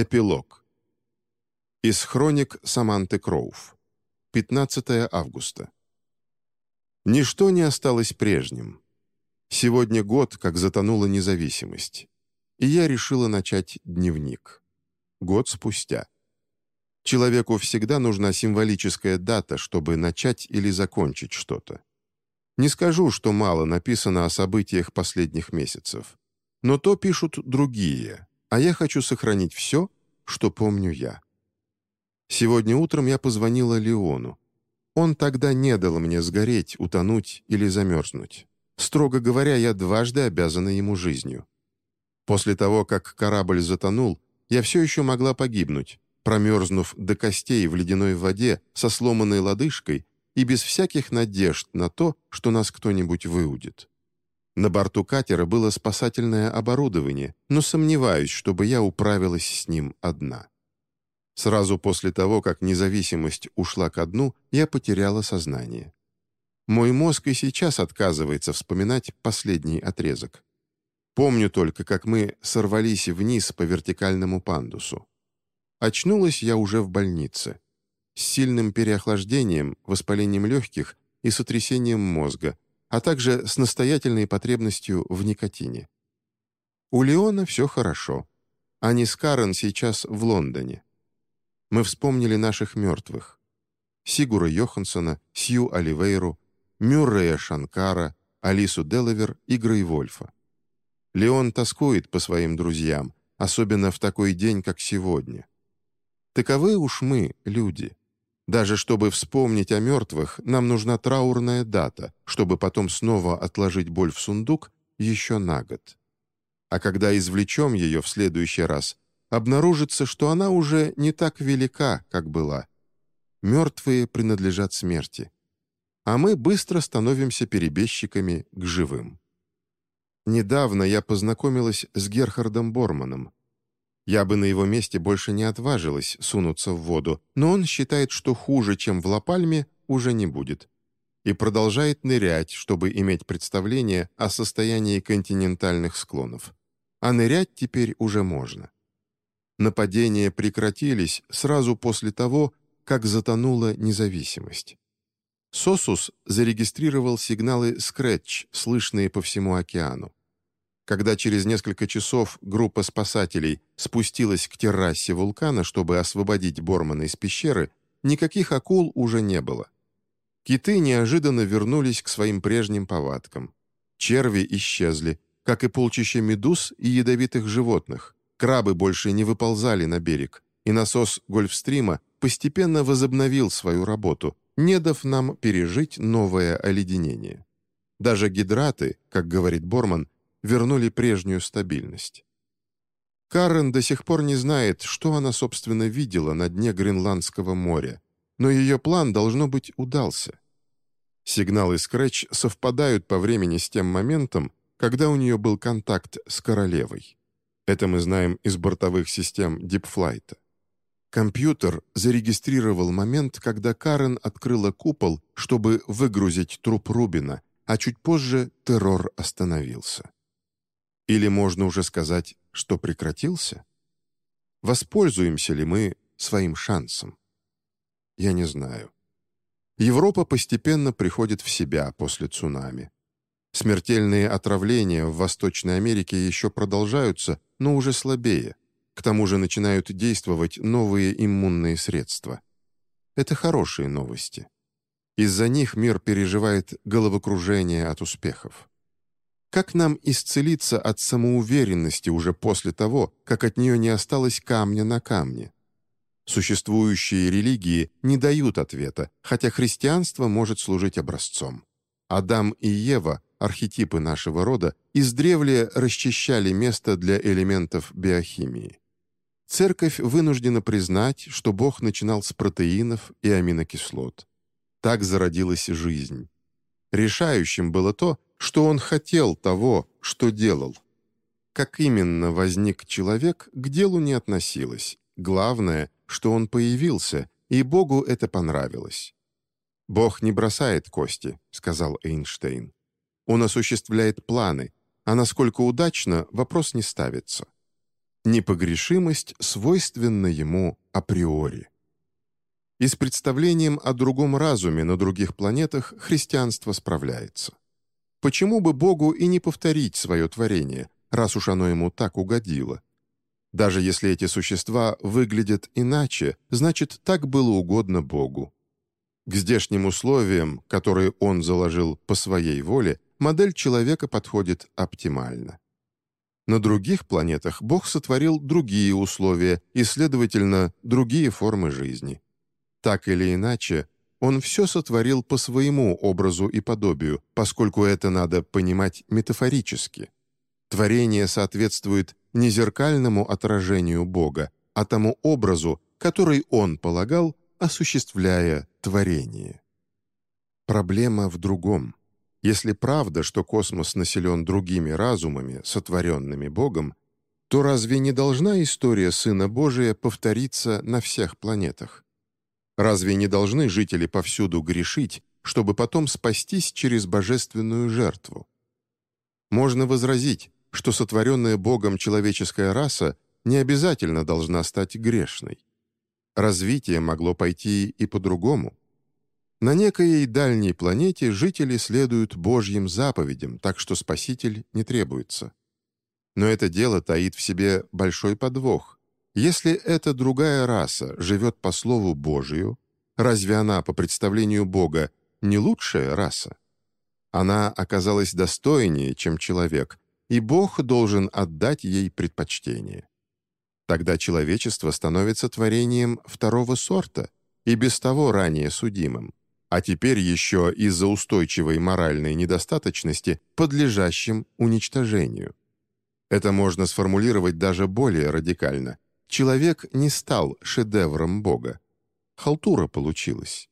Эпилог. Из хроник Саманты Кроув. 15 августа. Ничто не осталось прежним. Сегодня год, как затонула независимость. И я решила начать дневник. Год спустя. Человеку всегда нужна символическая дата, чтобы начать или закончить что-то. Не скажу, что мало написано о событиях последних месяцев. Но то пишут другие, а я хочу сохранить все, что помню я. Сегодня утром я позвонила Леону. Он тогда не дал мне сгореть, утонуть или замерзнуть. Строго говоря, я дважды обязана ему жизнью. После того, как корабль затонул, я все еще могла погибнуть, промерзнув до костей в ледяной воде со сломанной лодыжкой и без всяких надежд на то, что нас кто-нибудь выудит. На борту катера было спасательное оборудование, но сомневаюсь, чтобы я управилась с ним одна. Сразу после того, как независимость ушла ко дну, я потеряла сознание. Мой мозг и сейчас отказывается вспоминать последний отрезок. Помню только, как мы сорвались вниз по вертикальному пандусу. Очнулась я уже в больнице. С сильным переохлаждением, воспалением легких и сотрясением мозга, а также с настоятельной потребностью в никотине. У Леона все хорошо. Они с Карен сейчас в Лондоне. Мы вспомнили наших мертвых. Сигура Йоханссона, Сью Оливейру, Мюррея Шанкара, Алису Делавер и Грейвольфа. Леон тоскует по своим друзьям, особенно в такой день, как сегодня. Таковы уж мы, люди. Даже чтобы вспомнить о мертвых, нам нужна траурная дата, чтобы потом снова отложить боль в сундук еще на год. А когда извлечем ее в следующий раз, обнаружится, что она уже не так велика, как была. Мертвые принадлежат смерти. А мы быстро становимся перебежчиками к живым. Недавно я познакомилась с Герхардом Борманом, я бы на его месте больше не отважилась сунуться в воду, но он считает, что хуже, чем в Лапальме, уже не будет. И продолжает нырять, чтобы иметь представление о состоянии континентальных склонов. А нырять теперь уже можно. Нападения прекратились сразу после того, как затонула независимость. Сосус зарегистрировал сигналы скретч, слышные по всему океану. Когда через несколько часов группа спасателей спустилась к террасе вулкана, чтобы освободить Бормана из пещеры, никаких акул уже не было. Киты неожиданно вернулись к своим прежним повадкам. Черви исчезли, как и полчища медуз и ядовитых животных. Крабы больше не выползали на берег, и насос Гольфстрима постепенно возобновил свою работу, не дав нам пережить новое оледенение. Даже гидраты, как говорит Борман, вернули прежнюю стабильность. Карен до сих пор не знает, что она, собственно, видела на дне Гренландского моря, но ее план, должно быть, удался. Сигналы Скретч совпадают по времени с тем моментом, когда у нее был контакт с королевой. Это мы знаем из бортовых систем Дипфлайта. Компьютер зарегистрировал момент, когда Карен открыла купол, чтобы выгрузить труп Рубина, а чуть позже террор остановился. Или можно уже сказать, что прекратился? Воспользуемся ли мы своим шансом? Я не знаю. Европа постепенно приходит в себя после цунами. Смертельные отравления в Восточной Америке еще продолжаются, но уже слабее. К тому же начинают действовать новые иммунные средства. Это хорошие новости. Из-за них мир переживает головокружение от успехов. Как нам исцелиться от самоуверенности уже после того, как от нее не осталось камня на камне? Существующие религии не дают ответа, хотя христианство может служить образцом. Адам и Ева, архетипы нашего рода, издревле расчищали место для элементов биохимии. Церковь вынуждена признать, что Бог начинал с протеинов и аминокислот. Так зародилась жизнь. Решающим было то, что он хотел того, что делал. Как именно возник человек, к делу не относилось. Главное, что он появился, и Богу это понравилось. «Бог не бросает кости», — сказал Эйнштейн. «Он осуществляет планы, а насколько удачно, вопрос не ставится». Непогрешимость свойственна ему априори. И с представлением о другом разуме на других планетах христианство справляется. Почему бы Богу и не повторить свое творение, раз уж оно ему так угодило? Даже если эти существа выглядят иначе, значит, так было угодно Богу. К здешним условиям, которые он заложил по своей воле, модель человека подходит оптимально. На других планетах Бог сотворил другие условия и, следовательно, другие формы жизни. Так или иначе, Он все сотворил по своему образу и подобию, поскольку это надо понимать метафорически. Творение соответствует не зеркальному отражению Бога, а тому образу, который Он полагал, осуществляя творение. Проблема в другом. Если правда, что космос населен другими разумами, сотворенными Богом, то разве не должна история Сына Божия повториться на всех планетах? Разве не должны жители повсюду грешить, чтобы потом спастись через божественную жертву? Можно возразить, что сотворенная Богом человеческая раса не обязательно должна стать грешной. Развитие могло пойти и по-другому. На некой дальней планете жители следуют Божьим заповедям, так что Спаситель не требуется. Но это дело таит в себе большой подвох. Если эта другая раса живет по Слову Божию, разве она, по представлению Бога, не лучшая раса? Она оказалась достойнее, чем человек, и Бог должен отдать ей предпочтение. Тогда человечество становится творением второго сорта и без того ранее судимым а теперь еще из-за устойчивой моральной недостаточности, подлежащим уничтожению. Это можно сформулировать даже более радикально. Человек не стал шедевром Бога. Халтура получилась.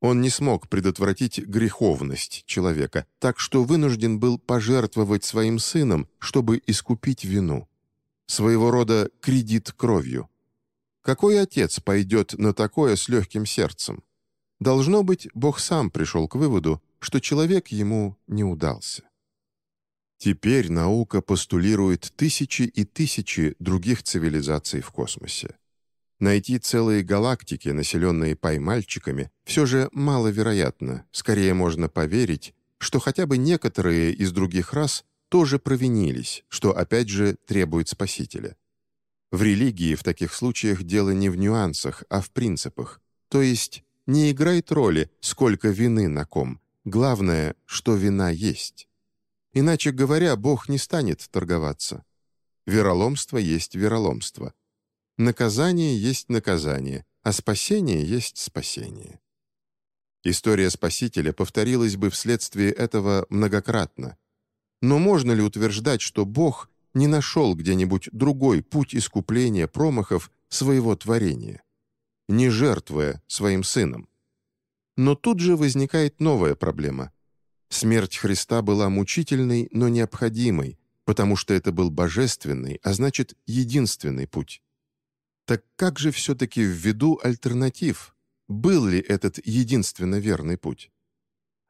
Он не смог предотвратить греховность человека, так что вынужден был пожертвовать своим сыном, чтобы искупить вину. Своего рода кредит кровью. Какой отец пойдет на такое с легким сердцем? Должно быть, Бог сам пришел к выводу, что человек ему не удался. Теперь наука постулирует тысячи и тысячи других цивилизаций в космосе. Найти целые галактики, населенные поймальчиками, все же маловероятно, скорее можно поверить, что хотя бы некоторые из других рас тоже провинились, что опять же требует Спасителя. В религии в таких случаях дело не в нюансах, а в принципах, то есть не играет роли, сколько вины на ком. Главное, что вина есть. Иначе говоря, Бог не станет торговаться. Вероломство есть вероломство. Наказание есть наказание, а спасение есть спасение. История Спасителя повторилась бы вследствие этого многократно. Но можно ли утверждать, что Бог не нашел где-нибудь другой путь искупления промахов своего творения? не жертвуя своим сыном. Но тут же возникает новая проблема. Смерть Христа была мучительной, но необходимой, потому что это был божественный, а значит, единственный путь. Так как же все-таки ввиду альтернатив? Был ли этот единственно верный путь?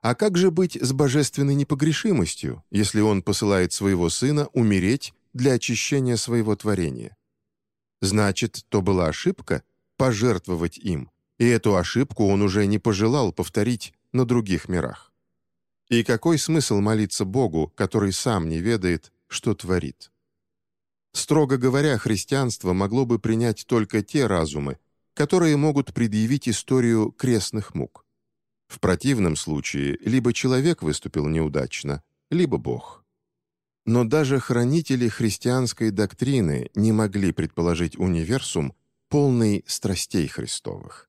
А как же быть с божественной непогрешимостью, если он посылает своего сына умереть для очищения своего творения? Значит, то была ошибка, пожертвовать им, и эту ошибку он уже не пожелал повторить на других мирах. И какой смысл молиться Богу, который сам не ведает, что творит? Строго говоря, христианство могло бы принять только те разумы, которые могут предъявить историю крестных мук. В противном случае либо человек выступил неудачно, либо Бог. Но даже хранители христианской доктрины не могли предположить универсум, полный страстей Христовых.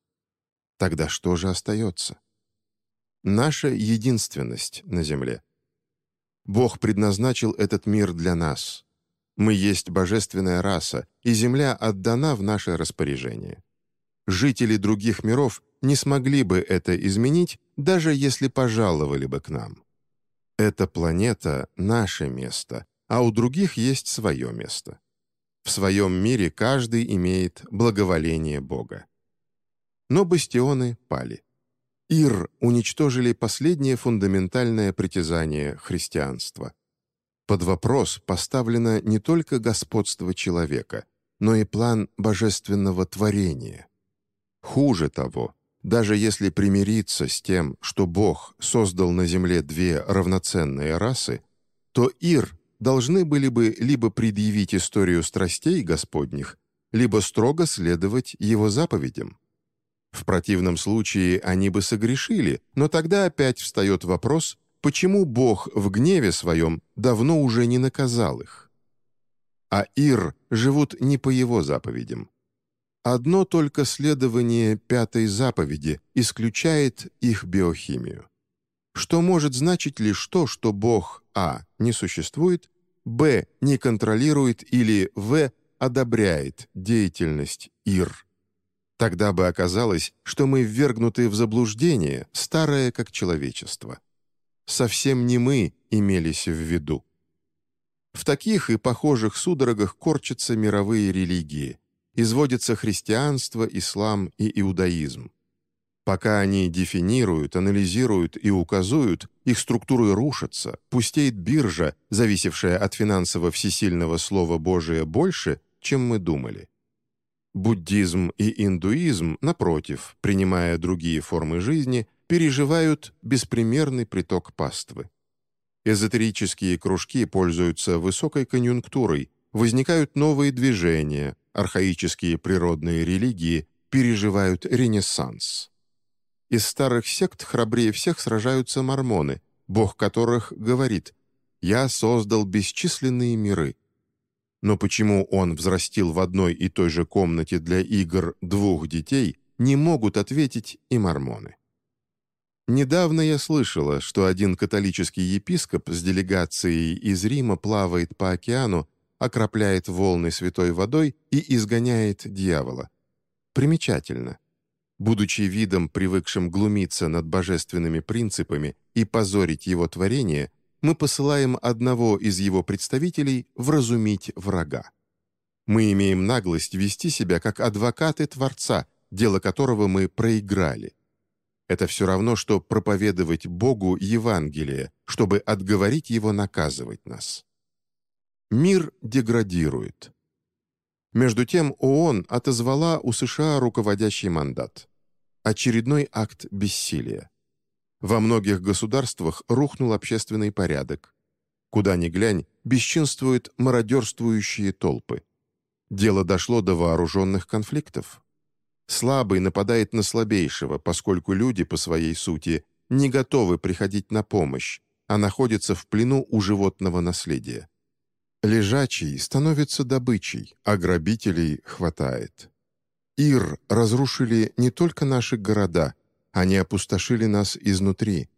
Тогда что же остается? Наша единственность на земле. Бог предназначил этот мир для нас. Мы есть божественная раса, и земля отдана в наше распоряжение. Жители других миров не смогли бы это изменить, даже если пожаловали бы к нам. Эта планета — наше место, а у других есть свое место. В своем мире каждый имеет благоволение Бога. Но бастионы пали. Ир уничтожили последнее фундаментальное притязание христианства. Под вопрос поставлено не только господство человека, но и план божественного творения. Хуже того, даже если примириться с тем, что Бог создал на земле две равноценные расы, то Ир должны были бы либо предъявить историю страстей Господних, либо строго следовать его заповедям. В противном случае они бы согрешили, но тогда опять встает вопрос, почему Бог в гневе своем давно уже не наказал их. А Ир живут не по его заповедям. Одно только следование пятой заповеди исключает их биохимию. Что может значить лишь то, что Бог а. не существует, б. не контролирует или в. одобряет деятельность Ир. Тогда бы оказалось, что мы ввергнуты в заблуждение, старое как человечество. Совсем не мы имелись в виду. В таких и похожих судорогах корчатся мировые религии, изводятся христианство, ислам и иудаизм. Пока они дефинируют, анализируют и указуют, их структуры рушатся, пустеет биржа, зависевшая от финансово всесильного Слова Божия больше, чем мы думали. Буддизм и индуизм, напротив, принимая другие формы жизни, переживают беспримерный приток паствы. Эзотерические кружки пользуются высокой конъюнктурой, возникают новые движения, архаические природные религии переживают ренессанс. Из старых сект храбрее всех сражаются мормоны, бог которых говорит «Я создал бесчисленные миры, но почему он взрастил в одной и той же комнате для игр двух детей, не могут ответить и мормоны. Недавно я слышала, что один католический епископ с делегацией из Рима плавает по океану, окропляет волны святой водой и изгоняет дьявола. Примечательно. Будучи видом, привыкшим глумиться над божественными принципами и позорить его творение, мы посылаем одного из его представителей вразумить врага. Мы имеем наглость вести себя как адвокаты Творца, дело которого мы проиграли. Это все равно, что проповедовать Богу Евангелие, чтобы отговорить Его наказывать нас. Мир деградирует. Между тем ООН отозвала у США руководящий мандат. Очередной акт бессилия. Во многих государствах рухнул общественный порядок. Куда ни глянь, бесчинствуют мародерствующие толпы. Дело дошло до вооруженных конфликтов. Слабый нападает на слабейшего, поскольку люди по своей сути не готовы приходить на помощь, а находятся в плену у животного наследия. Лежачий становится добычей, а грабителей хватает. Ир разрушили не только наши города, они опустошили нас изнутри.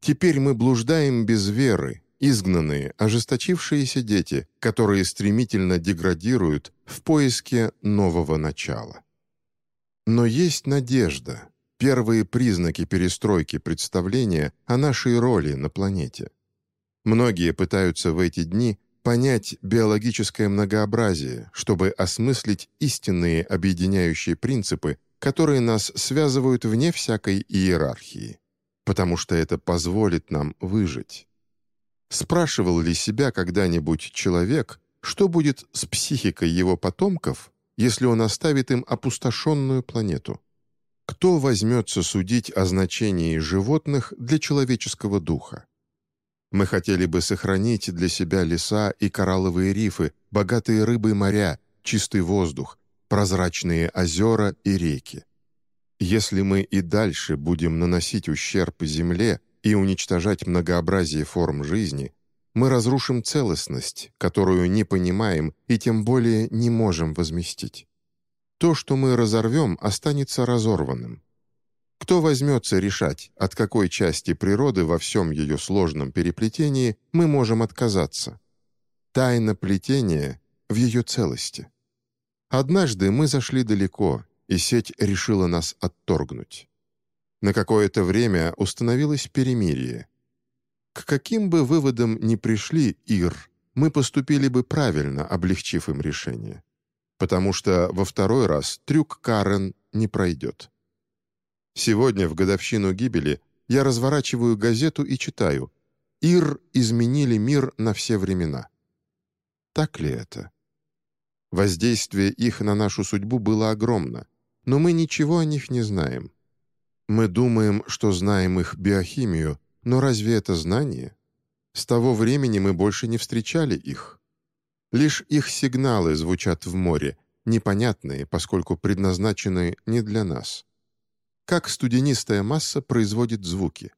Теперь мы блуждаем без веры, изгнанные, ожесточившиеся дети, которые стремительно деградируют в поиске нового начала. Но есть надежда, первые признаки перестройки представления о нашей роли на планете. Многие пытаются в эти дни понять биологическое многообразие, чтобы осмыслить истинные объединяющие принципы, которые нас связывают вне всякой иерархии, потому что это позволит нам выжить. Спрашивал ли себя когда-нибудь человек, что будет с психикой его потомков, если он оставит им опустошенную планету? Кто возьмется судить о значении животных для человеческого духа? Мы хотели бы сохранить для себя леса и коралловые рифы, богатые рыбы моря, чистый воздух, прозрачные озера и реки. Если мы и дальше будем наносить ущерб Земле и уничтожать многообразие форм жизни, мы разрушим целостность, которую не понимаем и тем более не можем возместить. То, что мы разорвем, останется разорванным. Кто возьмется решать, от какой части природы во всем ее сложном переплетении мы можем отказаться? Тайна плетения в ее целости. Однажды мы зашли далеко, и сеть решила нас отторгнуть. На какое-то время установилось перемирие. К каким бы выводам ни пришли Ир, мы поступили бы правильно, облегчив им решение. Потому что во второй раз трюк Карен не пройдет. Сегодня, в годовщину гибели, я разворачиваю газету и читаю Ир изменили мир на все времена. Так ли это? Воздействие их на нашу судьбу было огромно, но мы ничего о них не знаем. Мы думаем, что знаем их биохимию, но разве это знание? С того времени мы больше не встречали их. Лишь их сигналы звучат в море, непонятные, поскольку предназначены не для нас. Как студенистая масса производит звуки?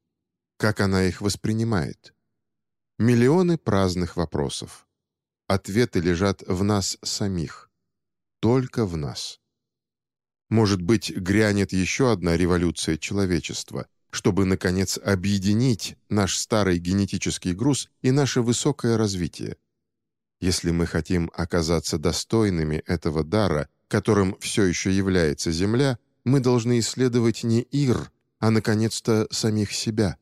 Как она их воспринимает? Миллионы праздных вопросов. Ответы лежат в нас самих. Только в нас. Может быть, грянет еще одна революция человечества, чтобы, наконец, объединить наш старый генетический груз и наше высокое развитие. Если мы хотим оказаться достойными этого дара, которым все еще является Земля, мы должны исследовать не Ир, а, наконец-то, самих себя.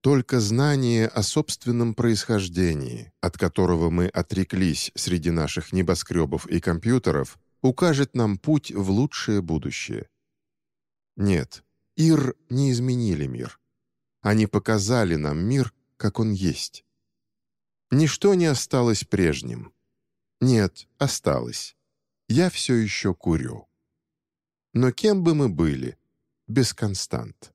Только знание о собственном происхождении, от которого мы отреклись среди наших небоскребов и компьютеров, укажет нам путь в лучшее будущее. Нет, Ир не изменили мир. Они показали нам мир, как он есть. Ничто не осталось прежним. Нет, осталось. Я все еще курю. Но кем бы мы были без констант?